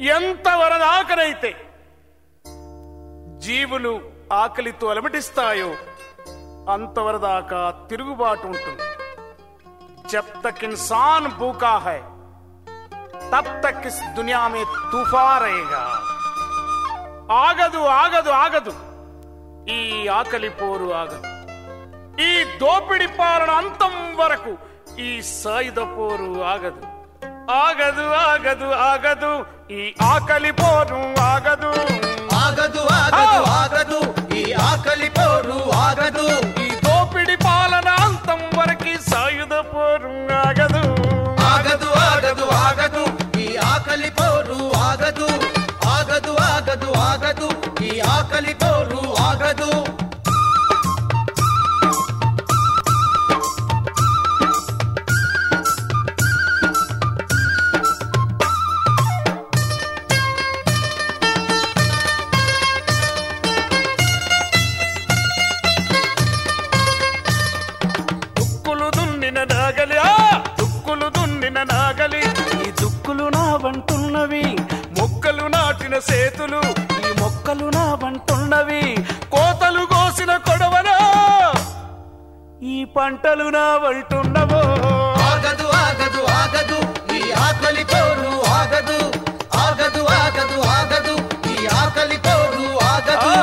ఎంతవరదాకనైతే జీవులు ఆకలితో అలమటిస్తాయో అంతవరదాకా తిరుగుబాటు ఉంటుంది. జబ్ తక్ ఇన్సాన్ భూకా హై తబ్ తక్ ఇస్ ఆగదు ఆగదు ఆగదు ఈ ఆకలి పోరు ఆగదు. ఈ దోపిడి పాలన అంతం వరకు ఈ సాయుధ పోరు ఆగదు. ఆగదు ఆగదు ఆగదు. ఈ ఆకలి పోరు ఆగదు. ఆగదు ఆగదు ఆగదు. ఈ ఆకలి పోరు ఆగదు. ఈ దోపిడి పాలన అంతం వరకు సాయుధ పోరు ఆగదు. ఆగదు ఆగదు ఆగదు. ఈ ఆకలి పోరు ఆగదు. ఆగదు ఆగదు ఆగదు. ఈ ఆకలి పోరు ఆగదు. దున్నిన నాగలి. ఆ! దుక్కులు దున్నిన నాగలి. ఈ దుక్కులు నా వంటున్నవి మొక్కలు నాటిన సేతులు ఈ మొక్కలు నా వంటున్నవి కోతలు కోసిన కొడవనా ఈ పంటలు నా వంటున్నవో ఆగదు ఆగదు ఆగదు ఈ ఆకలి పోరు ఆగదు. ఆగదు ఆగదు ఆగదు ఈ ఆకలి పోరు ఆగదు.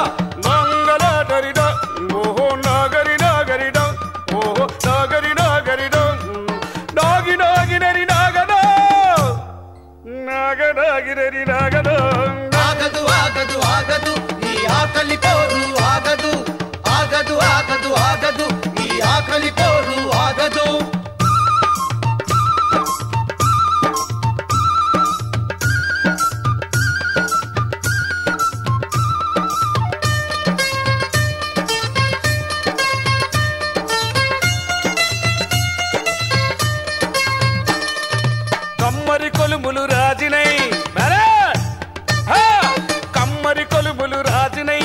కొలుములు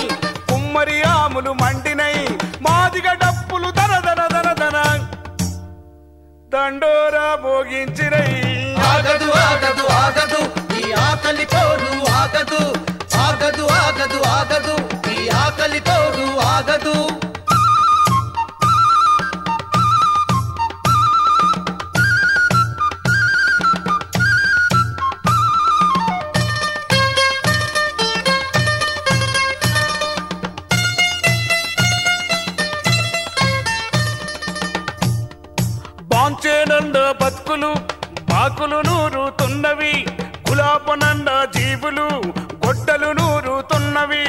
కుమ్మరి ఆములు మండినై మాదిగ డప్పులు దన దన దన దన దండోరా భోగించినై. ఆగదు ఆగదు ఆగదు బాంచేనంద బతుకులు బాకులు నూరుతున్నవి గులాబనంద జీవులు గొడ్డలు నూరుతున్నవి.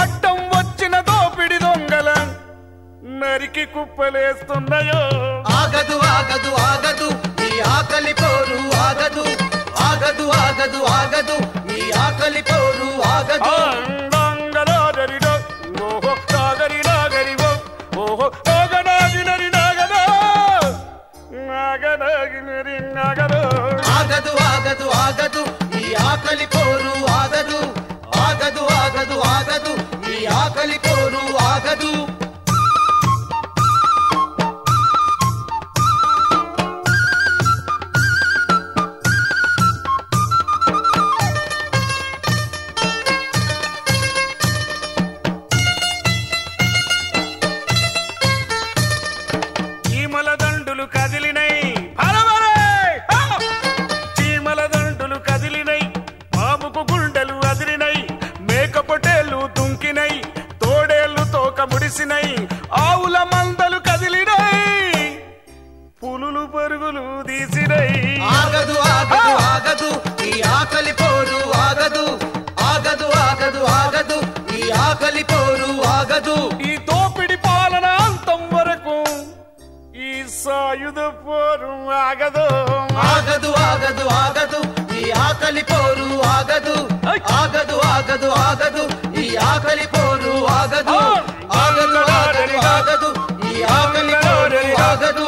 అడ్డం వచ్చిన దోపిడి దొంగల నరికి కుప్పలేస్తున్నాయో. ఆగదు ఆగదు ఆగదు ఈ ఆకలి పోరు ఆగదు. ఆగదు ఆగదు ఆగదు ఈ ఆకలి పోరు ఆగదు. ఆగదు ఆగదు. దుంకినై తోడేళ్ళు తోక ముడిసినై ఆవుల మందలు కదిలినై పులులు పరుగులు తీసినై. ఆగదు ఆగదు ఆగదు ఈ ఆకలి పోరు ఆగదు. ఆగదు ఆగదు ఆగదు ఈ ఆకలి పోరు ఆగదు. ఈ దోపిడి పాలన అంతం వరకు ఈ సాయుధ పోరు ఆగదు. ఆగదు ఆగదు ఆగదు ఈ ఆకలి పోరు ఆగదు. ఆగదు ఆగదు ఆగదు ఈ ఆకలి పోరు ఆగదు. ఆగదు ఆగదు ఆగదు. ఈ ఆకలి పోరు ఆగదు.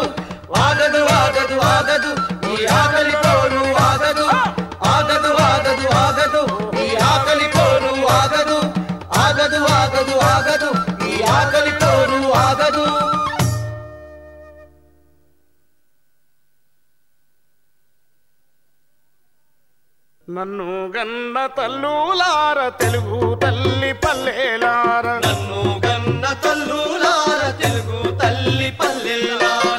ఆగదు ఆగదు ఆగదు. ఈ ఆకలి పోరు ఆగదు. ఆగదు ఆగదు ఆగదు. ఈ ఆకలి పోరు ఆగదు. ఆగదు ఆగదు ఆగదు. నన్ను గన్న తల్లులార తెలుగు తల్లి పల్లెలార. నన్ను గన్న తల్లులార తెలుగు తల్లి పల్లెలార.